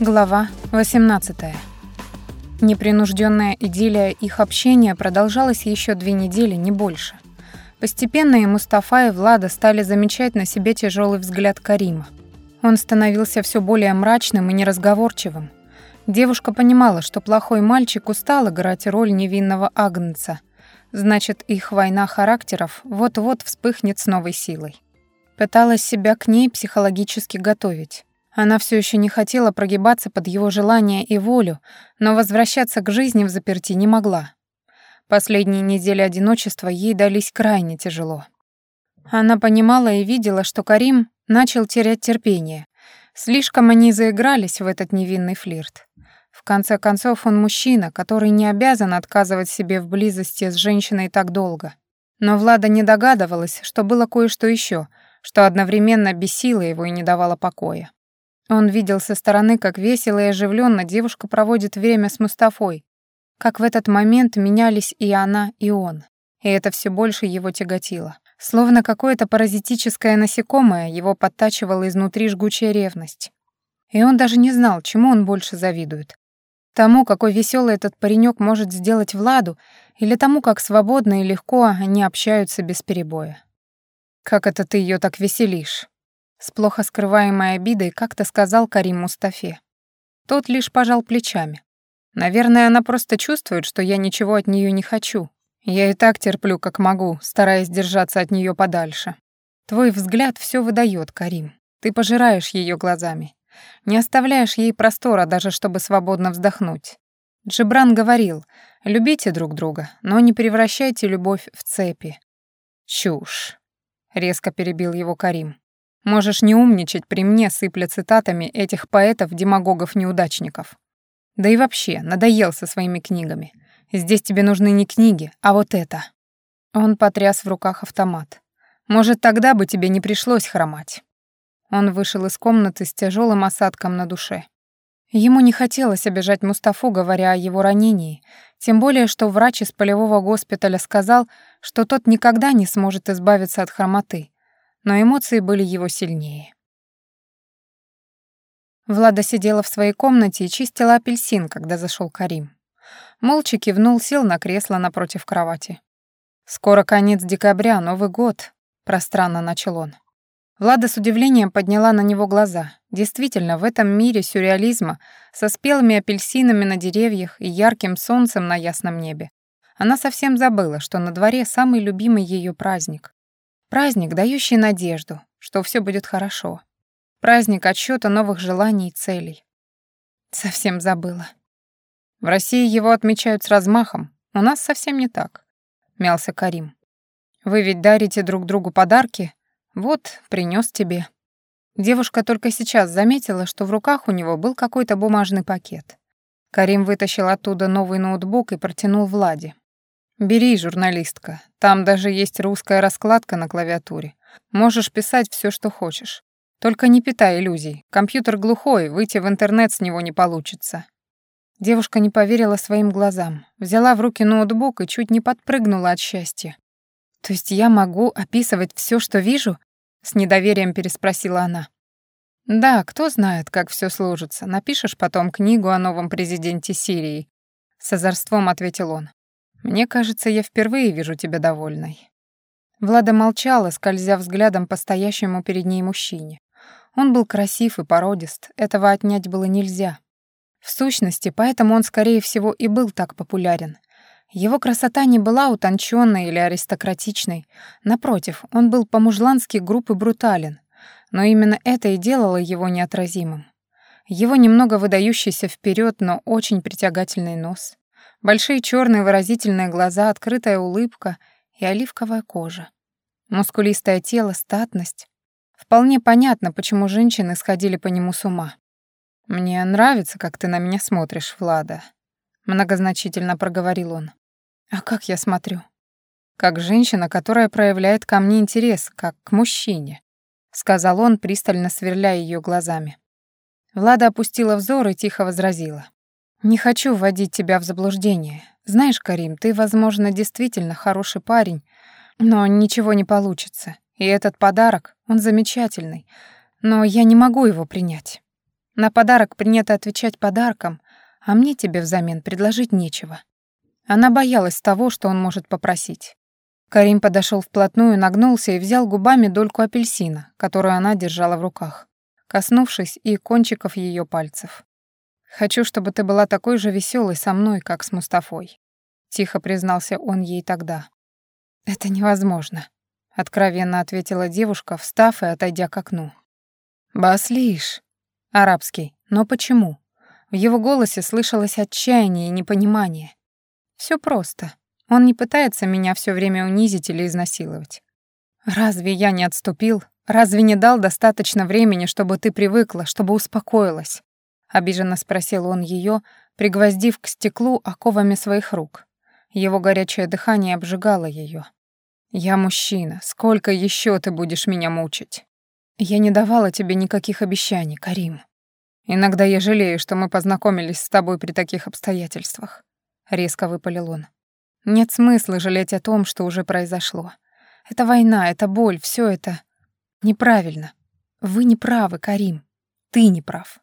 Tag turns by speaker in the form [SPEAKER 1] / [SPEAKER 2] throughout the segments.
[SPEAKER 1] Глава 18. Непринужденная идиллия их общения продолжалась еще две недели, не больше. Постепенно и Мустафа, и Влада стали замечать на себе тяжелый взгляд Карима. Он становился все более мрачным и неразговорчивым. Девушка понимала, что плохой мальчик устал играть роль невинного агнца. Значит, их война характеров вот-вот вспыхнет с новой силой. Пыталась себя к ней психологически готовить. Она все еще не хотела прогибаться под его желание и волю, но возвращаться к жизни в заперти не могла. Последние недели одиночества ей дались крайне тяжело. Она понимала и видела, что Карим начал терять терпение. Слишком они заигрались в этот невинный флирт. В конце концов, он мужчина, который не обязан отказывать себе в близости с женщиной так долго. Но Влада не догадывалась, что было кое-что еще, что одновременно бесило его и не давало покоя. Он видел со стороны, как весело и оживленно девушка проводит время с Мустафой, как в этот момент менялись и она, и он. И это все больше его тяготило. Словно какое-то паразитическое насекомое его подтачивало изнутри жгучая ревность. И он даже не знал, чему он больше завидует. Тому, какой веселый этот паренек может сделать Владу, или тому, как свободно и легко они общаются без перебоя. «Как это ты ее так веселишь?» С плохо скрываемой обидой как-то сказал Карим Мустафе. Тот лишь пожал плечами. Наверное, она просто чувствует, что я ничего от нее не хочу. Я и так терплю, как могу, стараясь держаться от нее подальше. Твой взгляд все выдает, Карим. Ты пожираешь ее глазами. Не оставляешь ей простора даже, чтобы свободно вздохнуть. Джибран говорил, любите друг друга, но не превращайте любовь в цепи. Чушь. Резко перебил его Карим. Можешь не умничать при мне, сыпля цитатами этих поэтов-демагогов-неудачников. Да и вообще, надоел со своими книгами. Здесь тебе нужны не книги, а вот это». Он потряс в руках автомат. «Может, тогда бы тебе не пришлось хромать». Он вышел из комнаты с тяжелым осадком на душе. Ему не хотелось обижать Мустафу, говоря о его ранении, тем более, что врач из полевого госпиталя сказал, что тот никогда не сможет избавиться от хромоты, но эмоции были его сильнее. Влада сидела в своей комнате и чистила апельсин, когда зашел Карим. Молча кивнул, сел на кресло напротив кровати. «Скоро конец декабря, Новый год», — пространно начал он. Влада с удивлением подняла на него глаза. Действительно, в этом мире сюрреализма, со спелыми апельсинами на деревьях и ярким солнцем на ясном небе, она совсем забыла, что на дворе самый любимый ее праздник. Праздник, дающий надежду, что все будет хорошо. Праздник отсчета новых желаний и целей. Совсем забыла. В России его отмечают с размахом. У нас совсем не так, мялся Карим. Вы ведь дарите друг другу подарки. Вот, принес тебе. Девушка только сейчас заметила, что в руках у него был какой-то бумажный пакет. Карим вытащил оттуда новый ноутбук и протянул Владе. «Бери, журналистка. Там даже есть русская раскладка на клавиатуре. Можешь писать все, что хочешь. Только не питай иллюзий. Компьютер глухой, выйти в интернет с него не получится». Девушка не поверила своим глазам. Взяла в руки ноутбук и чуть не подпрыгнула от счастья. «То есть я могу описывать все, что вижу?» С недоверием переспросила она. «Да, кто знает, как все сложится. Напишешь потом книгу о новом президенте Сирии», — с озорством ответил он. Мне кажется, я впервые вижу тебя довольной». Влада молчала, скользя взглядом по стоящему перед ней мужчине. Он был красив и породист, этого отнять было нельзя. В сущности, поэтому он, скорее всего, и был так популярен. Его красота не была утонченной или аристократичной. Напротив, он был по-мужлански груб и брутален. Но именно это и делало его неотразимым. Его немного выдающийся вперед, но очень притягательный нос, Большие черные выразительные глаза, открытая улыбка и оливковая кожа. Мускулистое тело, статность. Вполне понятно, почему женщины сходили по нему с ума. «Мне нравится, как ты на меня смотришь, Влада», — многозначительно проговорил он. «А как я смотрю?» «Как женщина, которая проявляет ко мне интерес, как к мужчине», — сказал он, пристально сверляя ее глазами. Влада опустила взор и тихо возразила. «Не хочу вводить тебя в заблуждение. Знаешь, Карим, ты, возможно, действительно хороший парень, но ничего не получится. И этот подарок, он замечательный, но я не могу его принять». На подарок принято отвечать подарком, а мне тебе взамен предложить нечего. Она боялась того, что он может попросить. Карим подошел вплотную, нагнулся и взял губами дольку апельсина, которую она держала в руках, коснувшись и кончиков ее пальцев. «Хочу, чтобы ты была такой же веселой со мной, как с Мустафой», — тихо признался он ей тогда. «Это невозможно», — откровенно ответила девушка, встав и отойдя к окну. «Баслиш», арабский, но почему? В его голосе слышалось отчаяние и непонимание. Все просто. Он не пытается меня все время унизить или изнасиловать. Разве я не отступил? Разве не дал достаточно времени, чтобы ты привыкла, чтобы успокоилась? Обиженно спросил он ее, пригвоздив к стеклу оковами своих рук. Его горячее дыхание обжигало ее. «Я мужчина. Сколько еще ты будешь меня мучить?» «Я не давала тебе никаких обещаний, Карим. Иногда я жалею, что мы познакомились с тобой при таких обстоятельствах», — резко выпалил он. Нет смысла жалеть о том, что уже произошло. Это война, это боль, все это неправильно. Вы не правы, Карим. Ты не прав.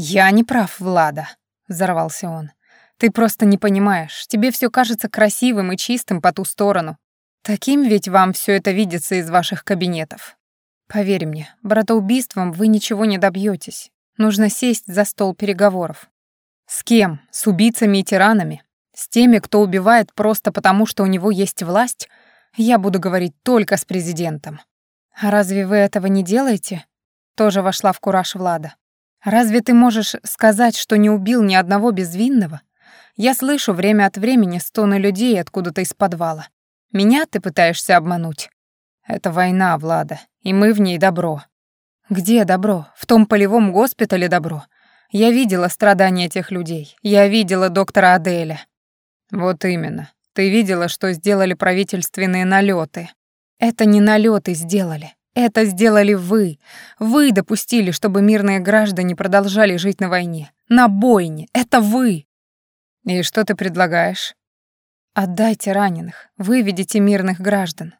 [SPEAKER 1] Я не прав, Влада, взорвался он. Ты просто не понимаешь. Тебе все кажется красивым и чистым по ту сторону. Таким ведь вам все это видится из ваших кабинетов. Поверь мне, братоубийством вы ничего не добьетесь. Нужно сесть за стол переговоров. С кем? С убийцами и тиранами? С теми, кто убивает просто потому, что у него есть власть, я буду говорить только с президентом. А разве вы этого не делаете? Тоже вошла в кураж Влада. Разве ты можешь сказать, что не убил ни одного безвинного? Я слышу время от времени стоны людей откуда-то из подвала. Меня ты пытаешься обмануть? Это война, Влада, и мы в ней добро. Где добро? В том полевом госпитале добро. Я видела страдания этих людей. Я видела доктора Аделя. Вот именно. Ты видела, что сделали правительственные налеты. Это не налеты сделали. Это сделали вы. Вы допустили, чтобы мирные граждане продолжали жить на войне. На бойне. Это вы. И что ты предлагаешь? Отдайте раненых. Выведите мирных граждан.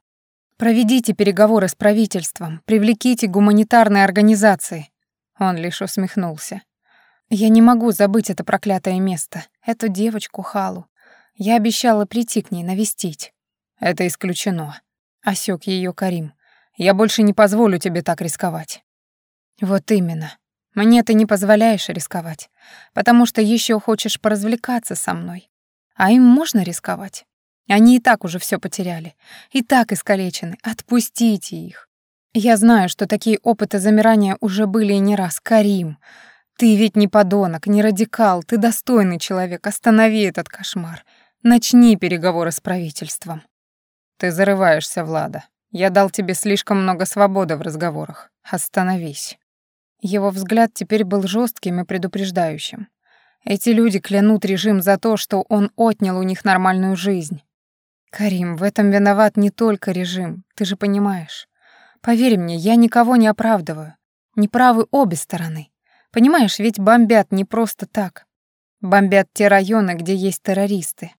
[SPEAKER 1] Проведите переговоры с правительством. Привлеките гуманитарные организации. Он лишь усмехнулся. Я не могу забыть это проклятое место, эту девочку Халу. Я обещала прийти к ней навестить. Это исключено. Осёк её Карим. Я больше не позволю тебе так рисковать. Вот именно. Мне ты не позволяешь рисковать, потому что ещё хочешь поразвлекаться со мной. А им можно рисковать? Они и так уже всё потеряли, и так искалечены. Отпустите их. Я знаю, что такие опыты замирания уже были и не раз. Карим, ты ведь не подонок, не радикал, ты достойный человек. Останови этот кошмар. Начни переговоры с правительством. Ты зарываешься, Влада. Я дал тебе слишком много свободы в разговорах. Остановись. Его взгляд теперь был жестким и предупреждающим. Эти люди клянут режим за то, что он отнял у них нормальную жизнь. Карим, в этом виноват не только режим, ты же понимаешь. Поверь мне, я никого не оправдываю. Неправы обе стороны. Понимаешь, ведь бомбят не просто так. Бомбят те районы, где есть террористы.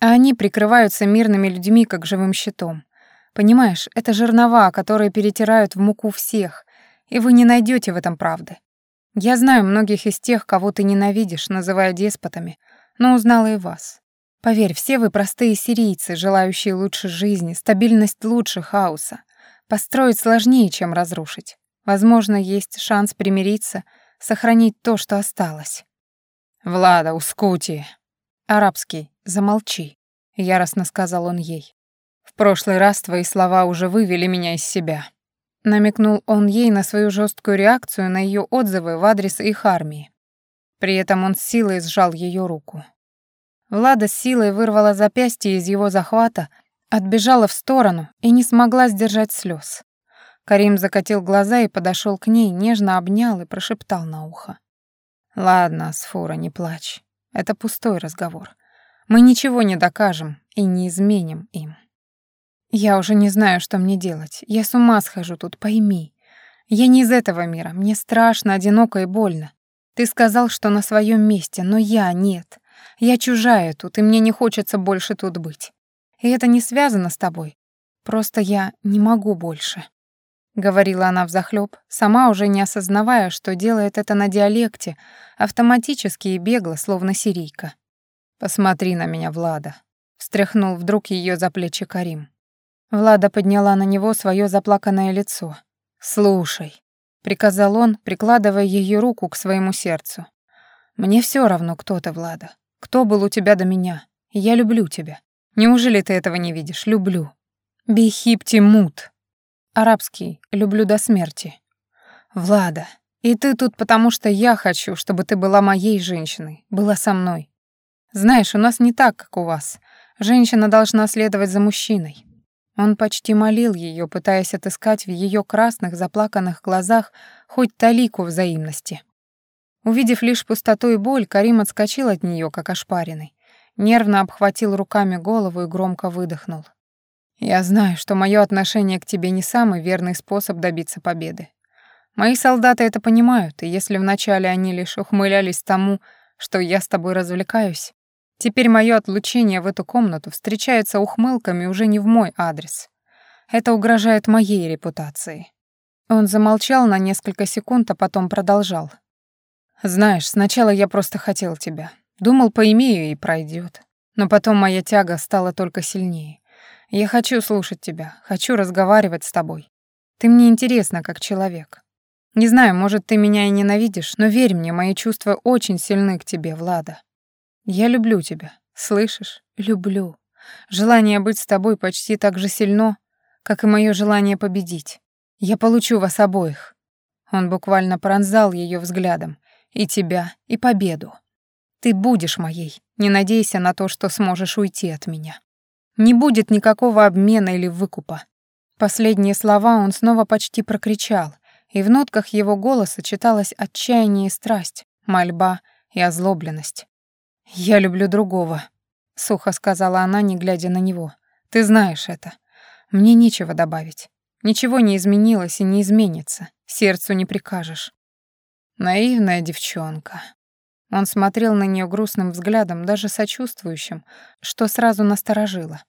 [SPEAKER 1] А они прикрываются мирными людьми, как живым щитом. Понимаешь, это жернова, которые перетирают в муку всех, и вы не найдете в этом правды. Я знаю многих из тех, кого ты ненавидишь, называя деспотами, но узнала и вас. Поверь, все вы простые сирийцы, желающие лучшей жизни, стабильность лучше хаоса. Построить сложнее, чем разрушить. Возможно, есть шанс примириться, сохранить то, что осталось. «Влада, ускути!» Арабский. «Замолчи», — яростно сказал он ей. «В прошлый раз твои слова уже вывели меня из себя». Намекнул он ей на свою жесткую реакцию на ее отзывы в адрес их армии. При этом он с силой сжал ее руку. Влада с силой вырвала запястье из его захвата, отбежала в сторону и не смогла сдержать слез. Карим закатил глаза и подошел к ней, нежно обнял и прошептал на ухо. «Ладно, Асфура, не плачь. Это пустой разговор. Мы ничего не докажем и не изменим им. Я уже не знаю, что мне делать. Я с ума схожу тут, пойми. Я не из этого мира. Мне страшно, одиноко и больно. Ты сказал, что на своем месте, но я нет. Я чужая тут, и мне не хочется больше тут быть. И это не связано с тобой. Просто я не могу больше. — говорила она взахлёб, сама уже не осознавая, что делает это на диалекте, автоматически и бегло, словно сирийка. «Посмотри на меня, Влада», — встряхнул вдруг её за плечи Карим. Влада подняла на него своё заплаканное лицо. «Слушай», — приказал он, прикладывая её руку к своему сердцу. «Мне всё равно, кто ты, Влада. Кто был у тебя до меня. Я люблю тебя. Неужели ты этого не видишь? Люблю. Бихипти мут. Арабский «люблю до смерти». «Влада, и ты тут потому, что я хочу, чтобы ты была моей женщиной, была со мной. Знаешь, у нас не так, как у вас. Женщина должна следовать за мужчиной». Он почти молил ее, пытаясь отыскать в ее красных, заплаканных глазах хоть талику взаимности. Увидев лишь пустоту и боль, Карим отскочил от нее, как ошпаренный. Нервно обхватил руками голову и громко выдохнул. Я знаю, что мое отношение к тебе не самый верный способ добиться победы. Мои солдаты это понимают, и если вначале они лишь ухмылялись тому, что я с тобой развлекаюсь, теперь мое отлучение в эту комнату встречается ухмылками уже не в мой адрес. Это угрожает моей репутации. Он замолчал на несколько секунд, а потом продолжал. Знаешь, сначала я просто хотел тебя. Думал, поимею и пройдет. Но потом моя тяга стала только сильнее. Я хочу слушать тебя, хочу разговаривать с тобой. Ты мне интересна как человек. Не знаю, может, ты меня и ненавидишь, но верь мне, мои чувства очень сильны к тебе, Влада. Я люблю тебя, слышишь? Люблю. Желание быть с тобой почти так же сильно, как и мое желание победить. Я получу вас обоих. Он буквально пронзал ее взглядом. И тебя, и победу. Ты будешь моей. Не надейся на то, что сможешь уйти от меня. Не будет никакого обмена или выкупа. Последние слова он снова почти прокричал, и в нотках его голоса читалось отчаяние и страсть, мольба и озлобленность. «Я люблю другого», — сухо сказала она, не глядя на него. «Ты знаешь это. Мне нечего добавить. Ничего не изменилось и не изменится. Сердцу не прикажешь». Наивная девчонка. Он смотрел на нее грустным взглядом, даже сочувствующим, что сразу насторожило.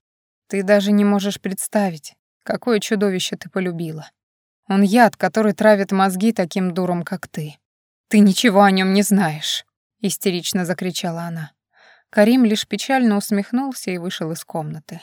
[SPEAKER 1] «Ты даже не можешь представить, какое чудовище ты полюбила. Он яд, который травит мозги таким дуром, как ты. Ты ничего о нем не знаешь», — истерично закричала она. Карим лишь печально усмехнулся и вышел из комнаты.